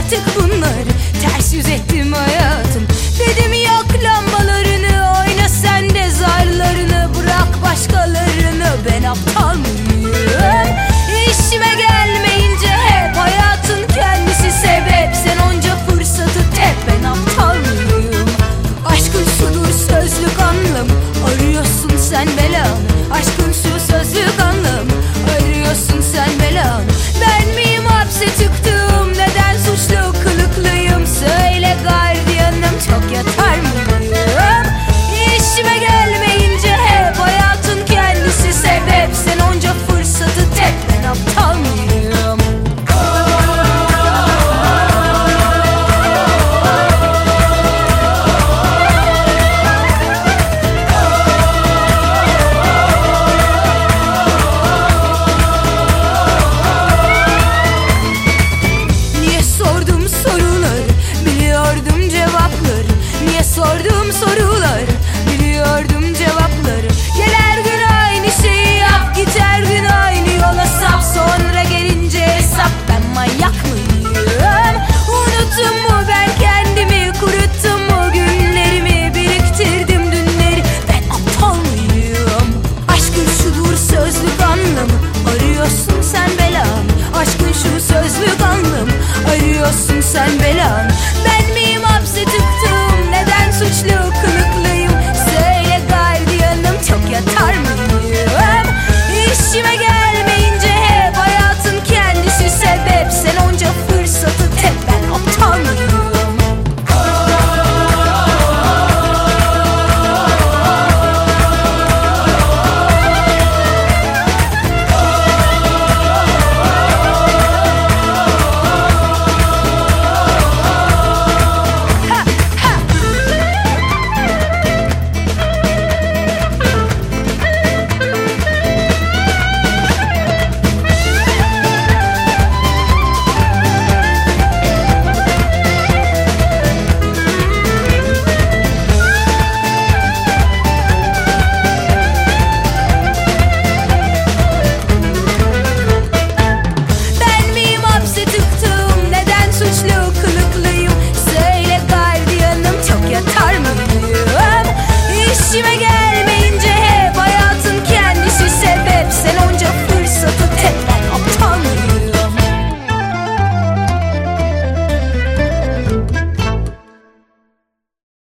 artık bunları Ters yüz ettim hayatım. Dedim sen belan. Ben miyim hapsedip